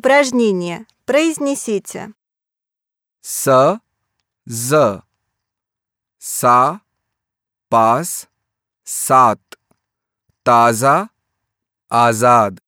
Упражнение. Произнесите. С, з, са, пас, सात таза, азад.